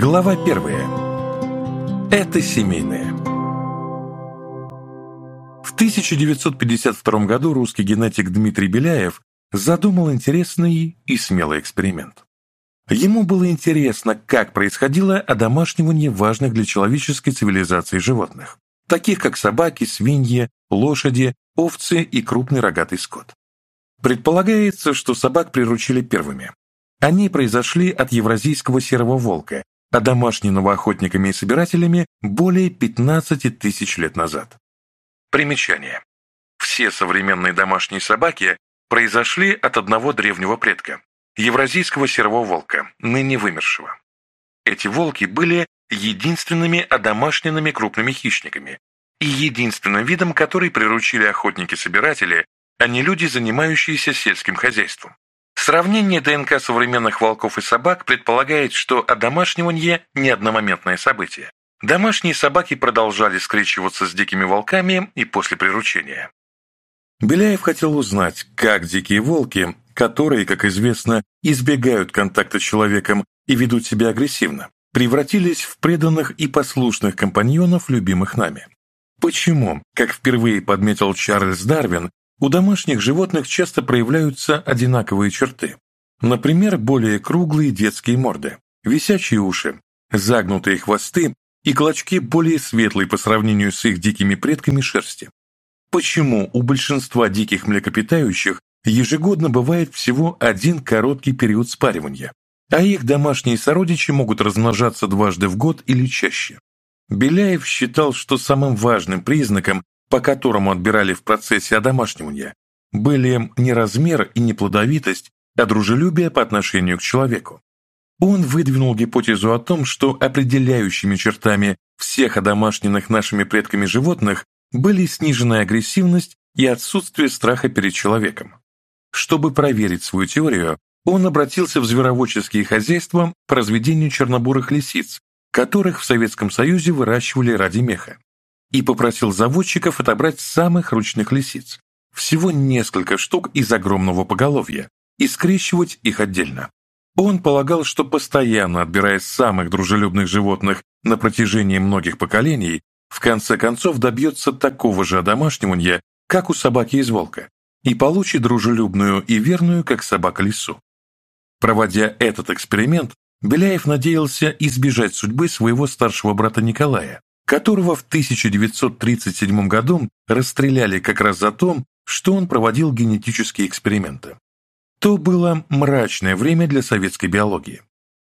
Глава первая. Это семейное. В 1952 году русский генетик Дмитрий Беляев задумал интересный и смелый эксперимент. Ему было интересно, как происходило одомашнивание важных для человеческой цивилизации животных, таких как собаки, свиньи, лошади, овцы и крупный рогатый скот. Предполагается, что собак приручили первыми. Они произошли от евразийского серого волка, а одомашненного охотниками и собирателями более 15 тысяч лет назад. Примечание. Все современные домашние собаки произошли от одного древнего предка – евразийского серого волка, ныне вымершего. Эти волки были единственными одомашненными крупными хищниками и единственным видом, который приручили охотники-собиратели, а не люди, занимающиеся сельским хозяйством. Сравнение ДНК современных волков и собак предполагает, что одомашнивание – не одномоментное событие. Домашние собаки продолжали скрещиваться с дикими волками и после приручения. Беляев хотел узнать, как дикие волки, которые, как известно, избегают контакта с человеком и ведут себя агрессивно, превратились в преданных и послушных компаньонов, любимых нами. Почему, как впервые подметил Чарльз Дарвин, у домашних животных часто проявляются одинаковые черты. Например, более круглые детские морды, висячие уши, загнутые хвосты и клочки более светлые по сравнению с их дикими предками шерсти. Почему у большинства диких млекопитающих ежегодно бывает всего один короткий период спаривания, а их домашние сородичи могут размножаться дважды в год или чаще? Беляев считал, что самым важным признаком по Тором отбирали в процессе одомашнивания, были не размер и не плодовитость, а дружелюбие по отношению к человеку. Он выдвинул гипотезу о том, что определяющими чертами всех одомашненных нашими предками животных были сниженная агрессивность и отсутствие страха перед человеком. Чтобы проверить свою теорию, он обратился в звероводческие хозяйства по разведению чернобурых лисиц, которых в Советском Союзе выращивали ради меха и попросил заводчиков отобрать самых ручных лисиц, всего несколько штук из огромного поголовья, и скрещивать их отдельно. Он полагал, что постоянно отбирая самых дружелюбных животных на протяжении многих поколений, в конце концов добьется такого же одомашнивания, как у собаки из волка, и получит дружелюбную и верную, как собака лису. Проводя этот эксперимент, Беляев надеялся избежать судьбы своего старшего брата Николая, которого в 1937 году расстреляли как раз за то, что он проводил генетические эксперименты. То было мрачное время для советской биологии.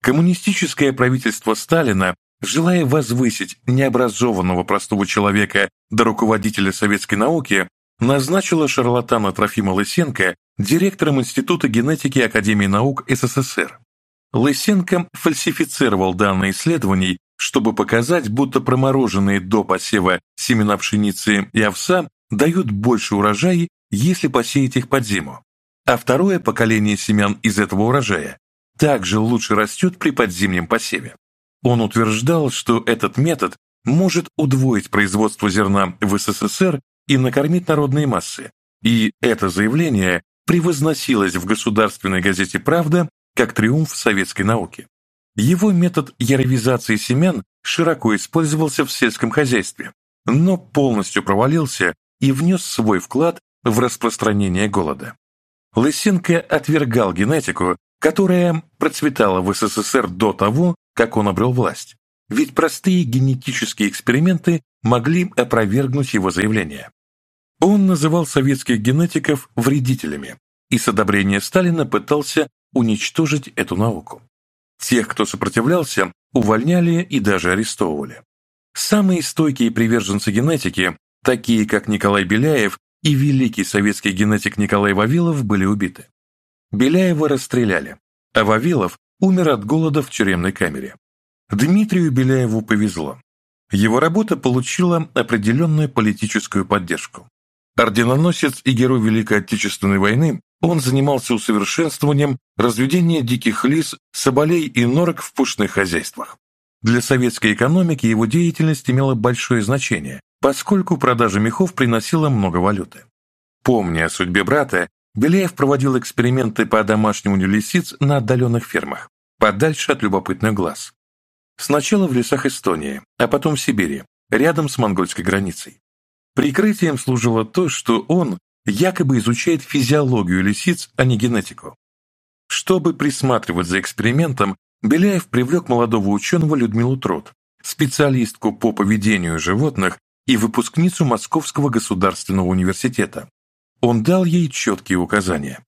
Коммунистическое правительство Сталина, желая возвысить необразованного простого человека до руководителя советской науки, назначило шарлатана Трофима Лысенко директором Института генетики Академии наук СССР. Лысенко фальсифицировал данные исследований чтобы показать, будто промороженные до посева семена пшеницы и овса дают больше урожай, если посеять их под зиму. А второе поколение семян из этого урожая также лучше растет при подзимнем посеве. Он утверждал, что этот метод может удвоить производство зерна в СССР и накормить народные массы. И это заявление превозносилось в государственной газете «Правда» как триумф советской науки. Его метод яровизации семян широко использовался в сельском хозяйстве, но полностью провалился и внес свой вклад в распространение голода. Лысенко отвергал генетику, которая процветала в СССР до того, как он обрел власть, ведь простые генетические эксперименты могли опровергнуть его заявление. Он называл советских генетиков вредителями и с одобрения Сталина пытался уничтожить эту науку. Тех, кто сопротивлялся, увольняли и даже арестовывали. Самые стойкие приверженцы генетики, такие как Николай Беляев и великий советский генетик Николай Вавилов, были убиты. Беляева расстреляли, а Вавилов умер от голода в тюремной камере. Дмитрию Беляеву повезло. Его работа получила определенную политическую поддержку. Орденоносец и герой Великой Отечественной войны он занимался усовершенствованием, разведения диких лис, соболей и норок в пушных хозяйствах. Для советской экономики его деятельность имела большое значение, поскольку продажа мехов приносила много валюты. Помня о судьбе брата, Беляев проводил эксперименты по одомашниванию лисиц на отдаленных фермах, подальше от любопытных глаз. Сначала в лесах Эстонии, а потом в Сибири, рядом с монгольской границей. Прикрытием служило то, что он, якобы изучает физиологию лисиц, а не генетику. Чтобы присматривать за экспериментом, Беляев привлек молодого ученого Людмилу Трот, специалистку по поведению животных и выпускницу Московского государственного университета. Он дал ей четкие указания.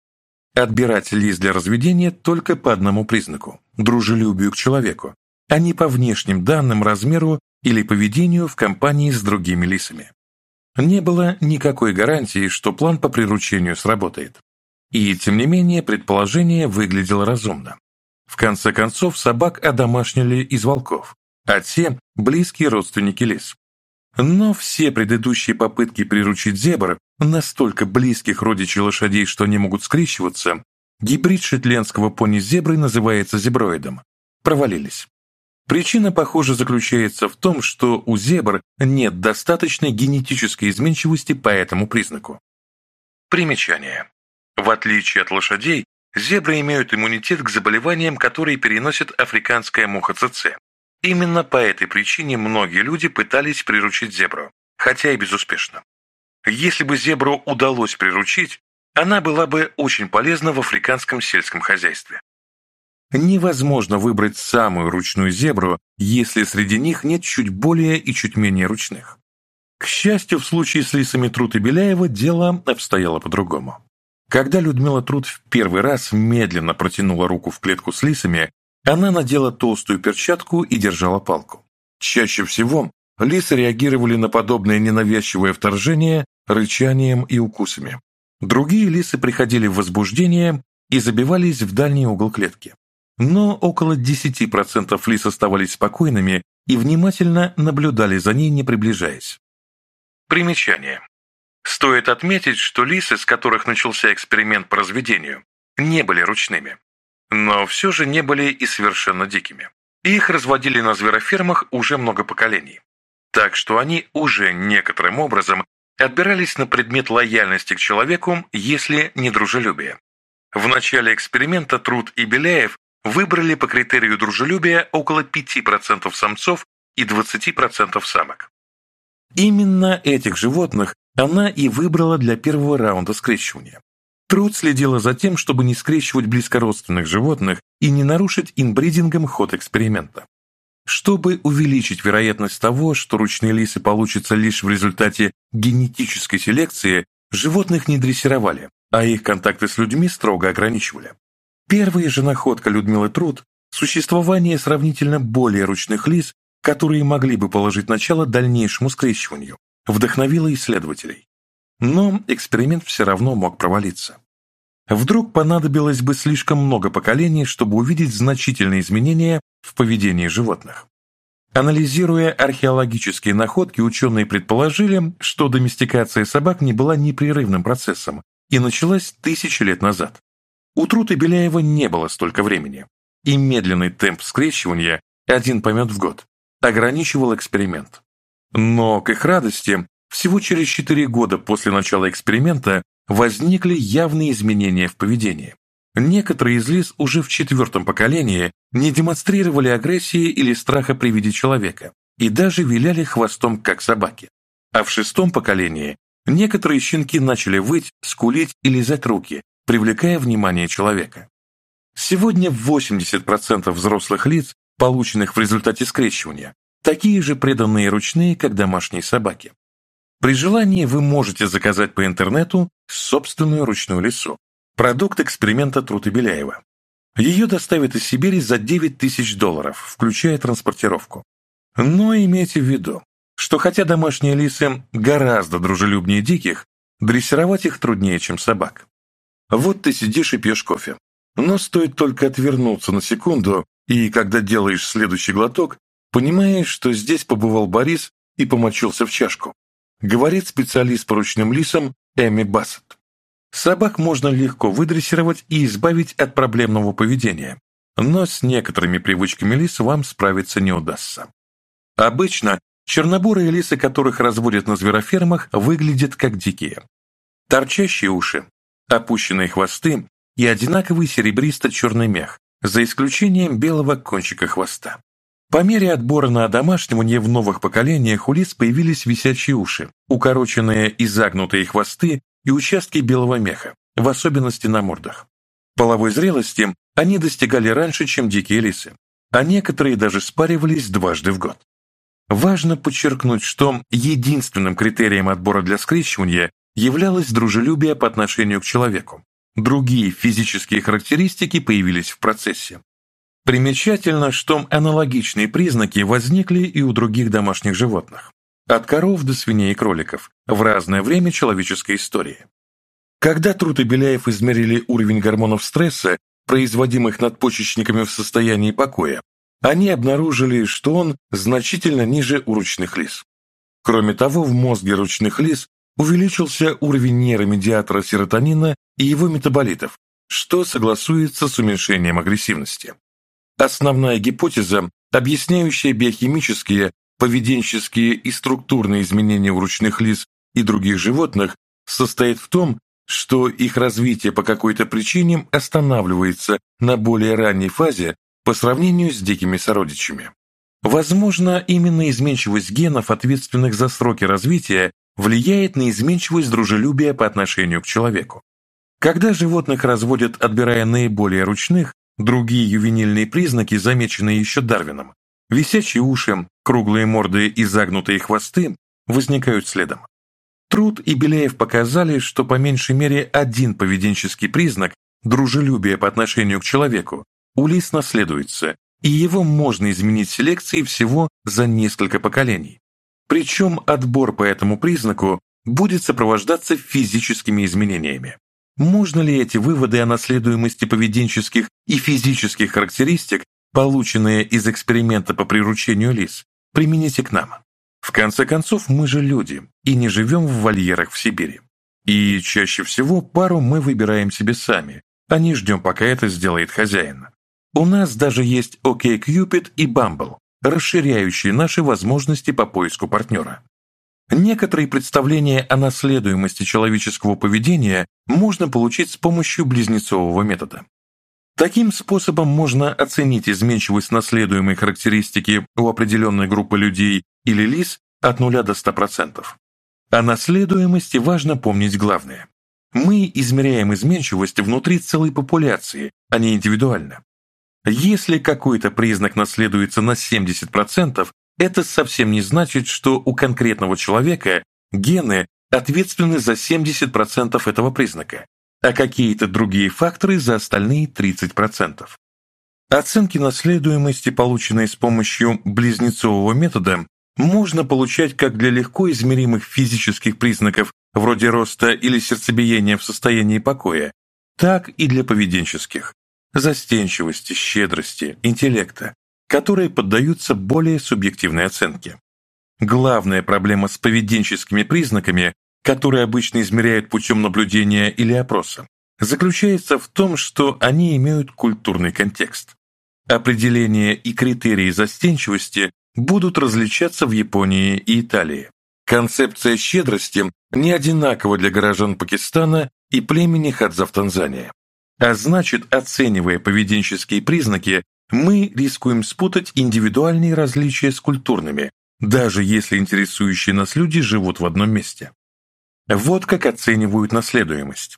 Отбирать лис для разведения только по одному признаку – дружелюбию к человеку, а не по внешним данным, размеру или поведению в компании с другими лисами. Не было никакой гарантии, что план по приручению сработает. И, тем не менее, предположение выглядело разумно. В конце концов, собак одомашнили из волков, а те – близкие родственники лис. Но все предыдущие попытки приручить зебр, настолько близких родичей лошадей, что они могут скрещиваться, гибрид шетленского пони-зебры называется зеброидом, провалились. Причина, похоже, заключается в том, что у зебр нет достаточной генетической изменчивости по этому признаку. Примечание. В отличие от лошадей, зебры имеют иммунитет к заболеваниям, которые переносит африканская муха ЦЦ. Именно по этой причине многие люди пытались приручить зебру, хотя и безуспешно. Если бы зебру удалось приручить, она была бы очень полезна в африканском сельском хозяйстве. Невозможно выбрать самую ручную зебру, если среди них нет чуть более и чуть менее ручных. К счастью, в случае с лисами Труд и Беляева дело обстояло по-другому. Когда Людмила Труд в первый раз медленно протянула руку в клетку с лисами, она надела толстую перчатку и держала палку. Чаще всего лисы реагировали на подобное ненавязчивое вторжение рычанием и укусами. Другие лисы приходили в возбуждение и забивались в дальний угол клетки но около 10% лис оставались спокойными и внимательно наблюдали за ней, не приближаясь. Примечание. Стоит отметить, что лисы, с которых начался эксперимент по разведению, не были ручными, но все же не были и совершенно дикими. Их разводили на зверофермах уже много поколений. Так что они уже некоторым образом отбирались на предмет лояльности к человеку, если не дружелюбие. В начале эксперимента Труд и Беляев выбрали по критерию дружелюбия около 5% самцов и 20% самок. Именно этих животных она и выбрала для первого раунда скрещивания. Труд следила за тем, чтобы не скрещивать близкородственных животных и не нарушить инбридингом ход эксперимента. Чтобы увеличить вероятность того, что ручные лисы получатся лишь в результате генетической селекции, животных не дрессировали, а их контакты с людьми строго ограничивали. Первая же находка Людмилы Труд – существование сравнительно более ручных лиц, которые могли бы положить начало дальнейшему скрещиванию, вдохновила исследователей. Но эксперимент все равно мог провалиться. Вдруг понадобилось бы слишком много поколений, чтобы увидеть значительные изменения в поведении животных. Анализируя археологические находки, ученые предположили, что доместикация собак не была непрерывным процессом и началась тысячи лет назад. У Труты Беляева не было столько времени, и медленный темп скрещивания один помет в год ограничивал эксперимент. Но, к их радости, всего через 4 года после начала эксперимента возникли явные изменения в поведении. Некоторые из лис уже в четвертом поколении не демонстрировали агрессии или страха при виде человека и даже виляли хвостом, как собаки. А в шестом поколении некоторые щенки начали выть, скулить и лизать руки, привлекая внимание человека. Сегодня 80% взрослых лиц, полученных в результате скрещивания, такие же преданные ручные, как домашние собаки. При желании вы можете заказать по интернету собственную ручную лису. Продукт эксперимента Трута Беляева. Ее доставят из Сибири за 9 тысяч долларов, включая транспортировку. Но имейте в виду, что хотя домашние лисы гораздо дружелюбнее диких, дрессировать их труднее, чем собак. Вот ты сидишь и пьешь кофе. Но стоит только отвернуться на секунду, и когда делаешь следующий глоток, понимаешь, что здесь побывал Борис и помочился в чашку. Говорит специалист по ручным лисам Эми Бассет. Собак можно легко выдрессировать и избавить от проблемного поведения, но с некоторыми привычками лис вам справиться не удастся. Обычно чернобурые лисы, которых разводят на зверофермах, выглядят как дикие. Торчащие уши, опущенные хвосты и одинаковый серебристо-черный мех, за исключением белого кончика хвоста. По мере отбора на одомашнивание в новых поколениях у лис появились висячие уши, укороченные и загнутые хвосты и участки белого меха, в особенности на мордах. Половой зрелости они достигали раньше, чем дикие лисы, а некоторые даже спаривались дважды в год. Важно подчеркнуть, что единственным критерием отбора для скрещивания являлось дружелюбие по отношению к человеку. Другие физические характеристики появились в процессе. Примечательно, что аналогичные признаки возникли и у других домашних животных. От коров до свиней и кроликов в разное время человеческой истории. Когда Труд и Беляев измерили уровень гормонов стресса, производимых надпочечниками в состоянии покоя, они обнаружили, что он значительно ниже у ручных лис. Кроме того, в мозге ручных лис увеличился уровень нейромедиатора серотонина и его метаболитов, что согласуется с уменьшением агрессивности. Основная гипотеза, объясняющая биохимические, поведенческие и структурные изменения у ручных лис и других животных, состоит в том, что их развитие по какой-то причине останавливается на более ранней фазе по сравнению с дикими сородичами. Возможно, именно изменчивость генов, ответственных за сроки развития влияет на изменчивость дружелюбия по отношению к человеку. Когда животных разводят, отбирая наиболее ручных, другие ювенильные признаки, замеченные еще Дарвином, висячие уши, круглые морды и загнутые хвосты, возникают следом. Труд и Беляев показали, что по меньшей мере один поведенческий признак дружелюбия по отношению к человеку у лис наследуется, и его можно изменить селекцией всего за несколько поколений. Причем отбор по этому признаку будет сопровождаться физическими изменениями. Можно ли эти выводы о наследуемости поведенческих и физических характеристик, полученные из эксперимента по приручению лис, применить и к нам? В конце концов, мы же люди и не живем в вольерах в Сибири. И чаще всего пару мы выбираем себе сами, а не ждем, пока это сделает хозяин. У нас даже есть OkCupid и Bumble, расширяющие наши возможности по поиску партнера. Некоторые представления о наследуемости человеческого поведения можно получить с помощью близнецового метода. Таким способом можно оценить изменчивость наследуемой характеристики у определенной группы людей или лис от 0 до 100%. О наследуемости важно помнить главное. Мы измеряем изменчивость внутри целой популяции, а не индивидуально. Если какой-то признак наследуется на 70%, это совсем не значит, что у конкретного человека гены ответственны за 70% этого признака, а какие-то другие факторы за остальные 30%. Оценки наследуемости, полученные с помощью близнецового метода, можно получать как для легко измеримых физических признаков вроде роста или сердцебиения в состоянии покоя, так и для поведенческих застенчивости, щедрости, интеллекта, которые поддаются более субъективной оценке. Главная проблема с поведенческими признаками, которые обычно измеряют путем наблюдения или опроса, заключается в том, что они имеют культурный контекст. Определения и критерии застенчивости будут различаться в Японии и Италии. Концепция щедрости не одинакова для горожан Пакистана и племени Хадза в Танзании. А значит, оценивая поведенческие признаки, мы рискуем спутать индивидуальные различия с культурными, даже если интересующие нас люди живут в одном месте. Вот как оценивают наследуемость.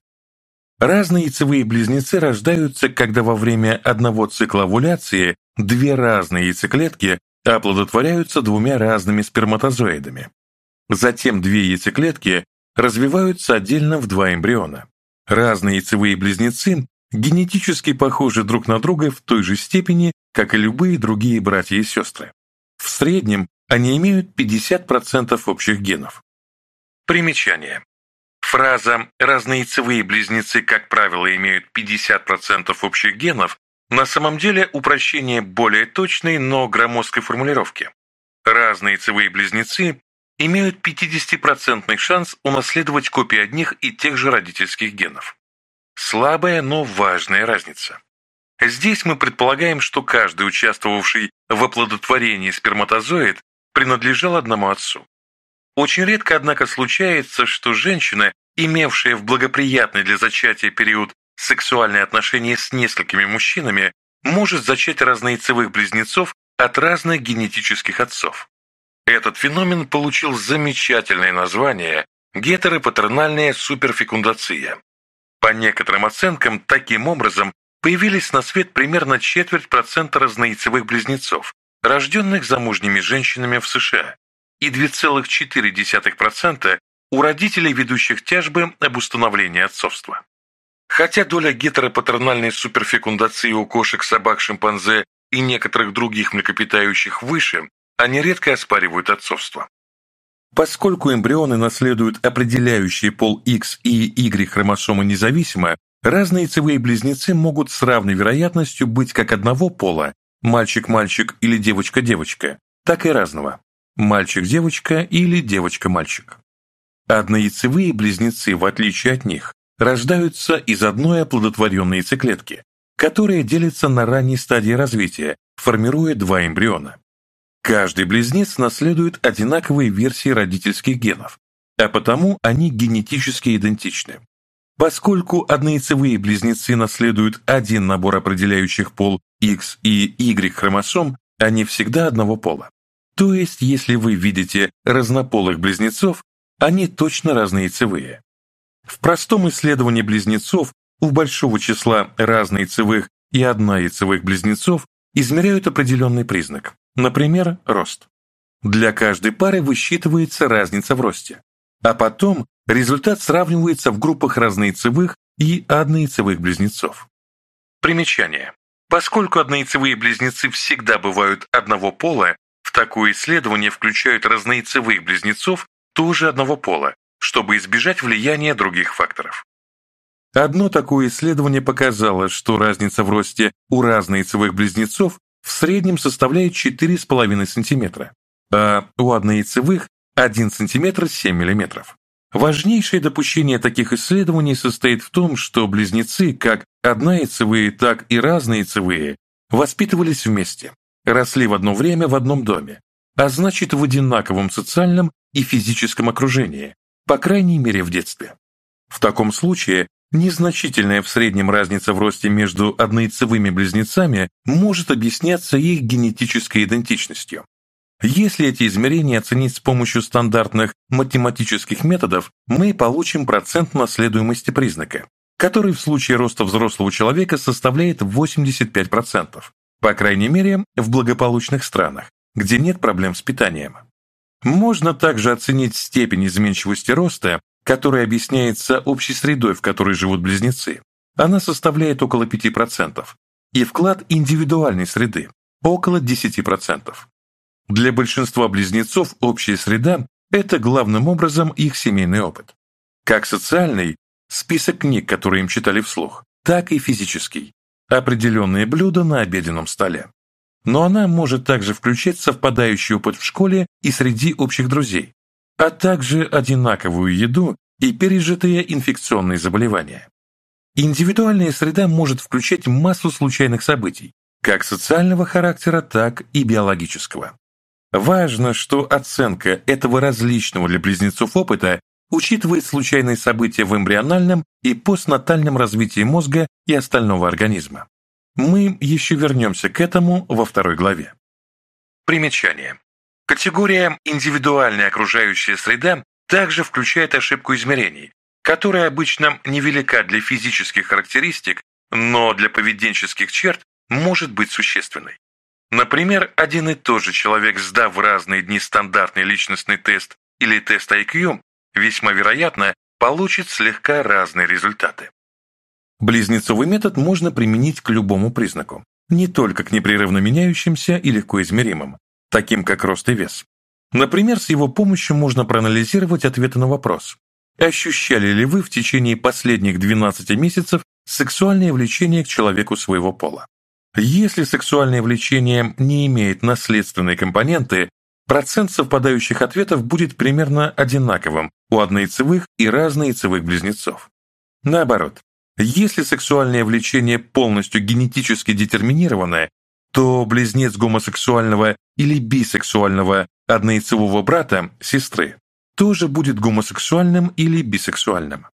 Разные яйцевые близнецы рождаются, когда во время одного цикла овуляции две разные яйцеклетки оплодотворяются двумя разными сперматозоидами. Затем две яйцеклетки развиваются отдельно в два эмбриона. Разные яйцевые близнецы генетически похожи друг на друга в той же степени, как и любые другие братья и сестры. В среднем они имеют 50% общих генов. Примечание. Фраза «разнояйцевые близнецы, как правило, имеют 50% общих генов» на самом деле упрощение более точной, но громоздкой формулировки. Разные яйцевые близнецы имеют 50% шанс унаследовать копии одних и тех же родительских генов. Слабая, но важная разница. Здесь мы предполагаем, что каждый участвовавший в оплодотворении сперматозоид принадлежал одному отцу. Очень редко, однако, случается, что женщина, имевшая в благоприятный для зачатия период сексуальные отношения с несколькими мужчинами, может зачать разнояйцевых близнецов от разных генетических отцов. Этот феномен получил замечательное название гетеропатернальная суперфекундация по некоторым оценкам, таким образом появились на свет примерно четверть процента разнояйцевых близнецов, рожденных замужними женщинами в США, и 2,4% у родителей, ведущих тяжбы об установлении отцовства. Хотя доля гетеропатернальной суперфекундации у кошек, собак, шимпанзе и некоторых других млекопитающих выше, они редко оспаривают отцовство. Поскольку эмбрионы наследуют определяющие пол X и Y хромосомы независимо, разные яйцевые близнецы могут с равной вероятностью быть как одного пола мальчик-мальчик или девочка-девочка, так и разного мальчик-девочка или девочка-мальчик. Однояйцевые близнецы, в отличие от них, рождаются из одной оплодотворенной яйцеклетки, которая делится на ранней стадии развития, формируя два эмбриона. Каждый близнец наследует одинаковые версии родительских генов, а потому они генетически идентичны. Поскольку однояйцевые близнецы наследуют один набор определяющих пол X и Y хромосом, а они всегда одного пола. То есть, если вы видите разнополых близнецов, они точно разнояйцевые. В простом исследовании близнецов у большого числа разнояйцевых и однояйцевых близнецов измеряют определенный признак Например, рост. Для каждой пары высчитывается разница в росте, а потом результат сравнивается в группах разнояйцевых и однояйцевых близнецов. Примечание. Поскольку однояйцевые близнецы всегда бывают одного пола, в такое исследование включают разнояйцевых близнецов тоже одного пола, чтобы избежать влияния других факторов. Одно такое исследование показало, что разница в росте у разнояйцевых близнецов в среднем составляет 4,5 см, а у однояйцевых 1 см 7 мм. Важнейшее допущение таких исследований состоит в том, что близнецы, как однояйцевые, так и разнояйцевые, воспитывались вместе, росли в одно время в одном доме, а значит в одинаковом социальном и физическом окружении, по крайней мере в детстве. В таком случае Незначительная в среднем разница в росте между однояйцевыми близнецами может объясняться их генетической идентичностью. Если эти измерения оценить с помощью стандартных математических методов, мы получим процент наследуемости признака, который в случае роста взрослого человека составляет 85%, по крайней мере, в благополучных странах, где нет проблем с питанием. Можно также оценить степень изменчивости роста который объясняется общей средой, в которой живут близнецы. Она составляет около 5%, и вклад индивидуальной среды – около 10%. Для большинства близнецов общая среда – это главным образом их семейный опыт. Как социальный – список книг, которые им читали вслух, так и физический – определенные блюда на обеденном столе. Но она может также включать совпадающий опыт в школе и среди общих друзей, а также одинаковую еду и пережитые инфекционные заболевания. Индивидуальная среда может включать массу случайных событий, как социального характера, так и биологического. Важно, что оценка этого различного для близнецов опыта учитывает случайные события в эмбриональном и постнатальном развитии мозга и остального организма. Мы еще вернемся к этому во второй главе. Примечание. Категория «индивидуальная окружающая среда» также включает ошибку измерений, которая обычно невелика для физических характеристик, но для поведенческих черт может быть существенной. Например, один и тот же человек, сдав в разные дни стандартный личностный тест или тест IQ, весьма вероятно, получит слегка разные результаты. Близнецовый метод можно применить к любому признаку, не только к непрерывно меняющимся и легко измеримым, таким как рост и вес. Например, с его помощью можно проанализировать ответы на вопрос «Ощущали ли вы в течение последних 12 месяцев сексуальное влечение к человеку своего пола?» Если сексуальное влечение не имеет наследственной компоненты, процент совпадающих ответов будет примерно одинаковым у однояйцевых и разнояйцевых близнецов. Наоборот, если сексуальное влечение полностью генетически детерминированное, то близнец гомосексуального или бисексуального однояйцевого брата, сестры, тоже будет гомосексуальным или бисексуальным.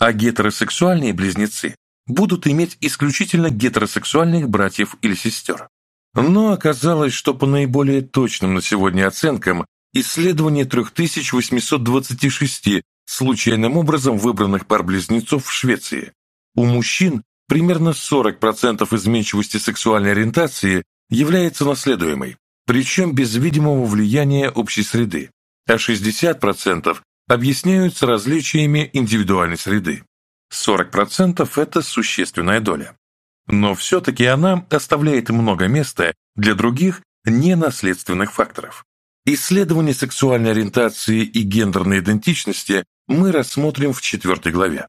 А гетеросексуальные близнецы будут иметь исключительно гетеросексуальных братьев или сестер. Но оказалось, что по наиболее точным на сегодня оценкам исследование 3826 случайным образом выбранных пар близнецов в Швеции у мужчин Примерно 40% изменчивости сексуальной ориентации является наследуемой, причем без видимого влияния общей среды, а 60% объясняются различиями индивидуальной среды. 40% – это существенная доля. Но все-таки она оставляет много места для других ненаследственных факторов. Исследование сексуальной ориентации и гендерной идентичности мы рассмотрим в четвертой главе.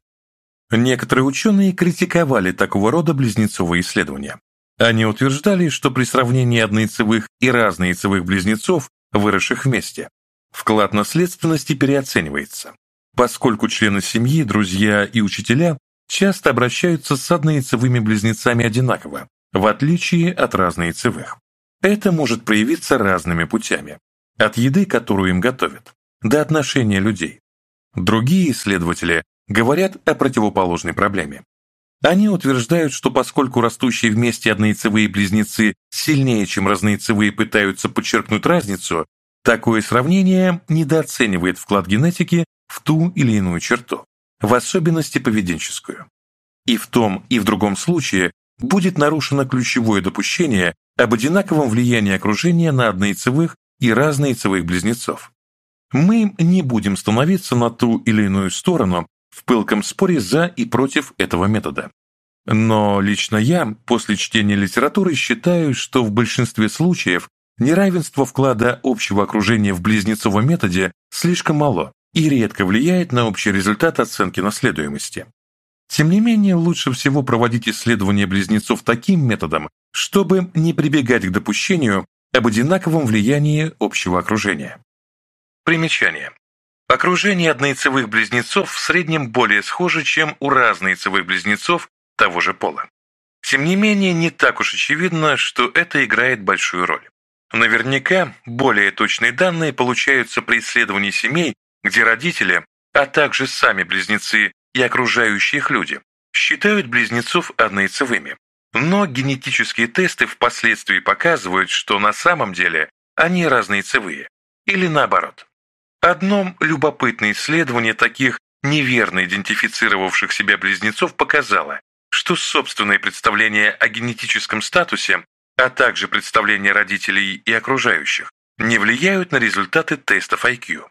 Некоторые ученые критиковали такого рода близнецовые исследования. Они утверждали, что при сравнении однояйцевых и разнояйцевых близнецов, выросших вместе, вклад наследственности переоценивается, поскольку члены семьи, друзья и учителя часто обращаются с однояйцевыми близнецами одинаково, в отличие от разнояйцевых. Это может проявиться разными путями, от еды, которую им готовят, до отношения людей. Другие исследователи говорят о противоположной проблеме. Они утверждают, что поскольку растущие вместе однояйцевые близнецы сильнее, чем разнояйцевые, пытаются подчеркнуть разницу, такое сравнение недооценивает вклад генетики в ту или иную черту, в особенности поведенческую. И в том, и в другом случае будет нарушено ключевое допущение об одинаковом влиянии окружения на однояйцевых и разнояйцевых близнецов. Мы не будем становиться на ту или иную сторону в пылком споре за и против этого метода. Но лично я после чтения литературы считаю, что в большинстве случаев неравенство вклада общего окружения в близнецовом методе слишком мало и редко влияет на общий результат оценки наследуемости. Тем не менее, лучше всего проводить исследования близнецов таким методом, чтобы не прибегать к допущению об одинаковом влиянии общего окружения. Примечание. Окружение однояйцевых близнецов в среднем более схоже, чем у разнояйцевых близнецов того же пола. Тем не менее, не так уж очевидно, что это играет большую роль. Наверняка более точные данные получаются при исследовании семей, где родители, а также сами близнецы и окружающие их люди, считают близнецов однояйцевыми. Но генетические тесты впоследствии показывают, что на самом деле они разнояйцевые. Или наоборот. Одном любопытное исследование таких неверно идентифицировавших себя близнецов показало, что собственные представления о генетическом статусе, а также представления родителей и окружающих, не влияют на результаты тестов IQ.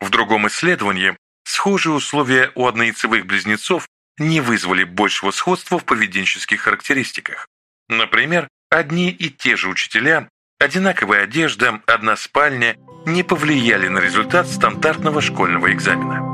В другом исследовании схожие условия у однояйцевых близнецов не вызвали большего сходства в поведенческих характеристиках. Например, одни и те же учителя одинаковая одежда, одна спальня не повлияли на результат стандартного школьного экзамена.